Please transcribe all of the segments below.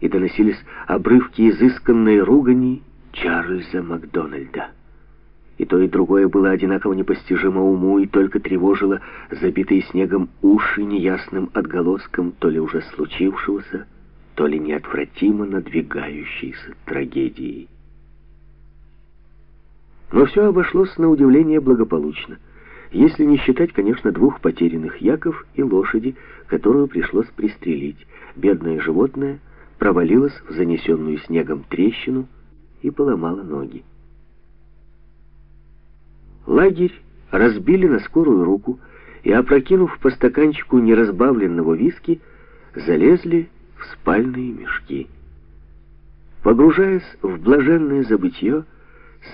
и доносились обрывки изысканной ругани Чарльза Макдональда. И то, и другое было одинаково непостижимо уму и только тревожило забитые снегом уши неясным отголоском то ли уже случившегося, то ли неотвратимо надвигающейся трагедии. Но все обошлось на удивление благополучно, если не считать, конечно, двух потерянных яков и лошади, которую пришлось пристрелить. Бедное животное провалилось в занесенную снегом трещину и поломало ноги. Лагерь разбили на скорую руку и, опрокинув по стаканчику неразбавленного виски, залезли в спальные мешки. Погружаясь в блаженное забытье,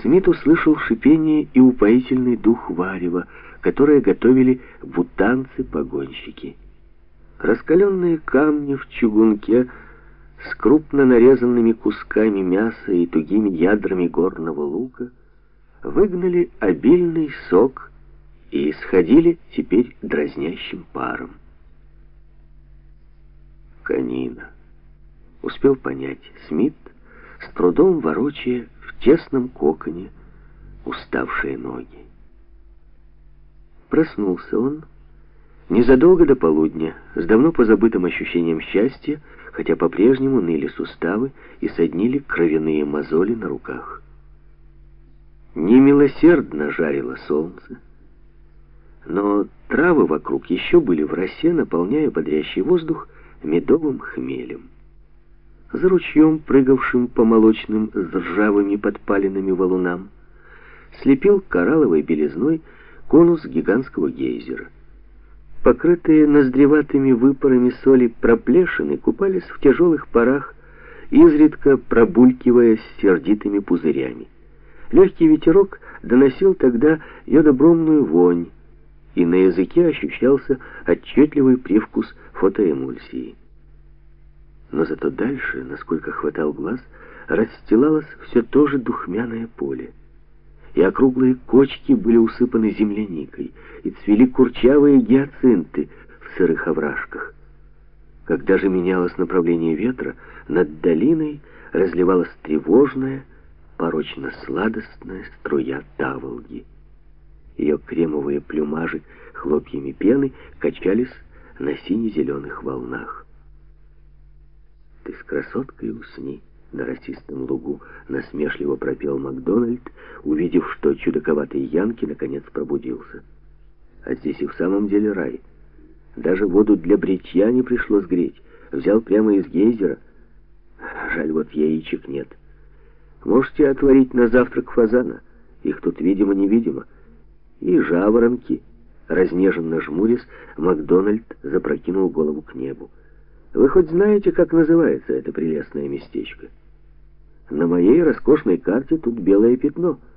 Смит услышал шипение и упоительный дух варева, которое готовили бутанцы-погонщики. Раскаленные камни в чугунке с крупно нарезанными кусками мяса и тугими ядрами горного лука выгнали обильный сок и исходили теперь дразнящим паром. Канина. Успел понять Смит, с трудом ворочая в тесном коконе уставшие ноги. Проснулся он незадолго до полудня, с давно позабытым ощущением счастья, хотя по-прежнему ныли суставы и соднили кровяные мозоли на руках. Немилосердно жарило солнце, но травы вокруг еще были в росе, наполняя бодрящий воздух медовым хмелем. За ручьем, прыгавшим по молочным с ржавыми подпаленными валунам, слепил коралловой белизной конус гигантского гейзера. Покрытые ноздреватыми выпарами соли проплешины купались в тяжелых парах, изредка пробулькивая сердитыми пузырями. Легкий ветерок доносил тогда йодобромную вонь, и на языке ощущался отчетливый привкус фотоэмульсии. Но зато дальше, насколько хватал глаз, расстилалось все то же духмяное поле. И округлые кочки были усыпаны земляникой, и цвели курчавые гиацинты в сырых овражках. Когда же менялось направление ветра, над долиной разливалась тревожная, порочно-сладостная струя таволги. Ее кремовые плюмажи хлопьями пены качались на сине-зеленых волнах. «Ты с красоткой усни» на росистом лугу насмешливо пропел Макдональд, увидев, что чудаковатый Янки наконец пробудился. А здесь и в самом деле рай. Даже воду для бритья не пришлось греть. Взял прямо из гейзера. Жаль, вот яичек нет. Можете отварить на завтрак фазана. Их тут видимо-невидимо и жаворонки. Разнеженно жмурясь, Макдональд запрокинул голову к небу. «Вы хоть знаете, как называется это прелестное местечко?» «На моей роскошной карте тут белое пятно —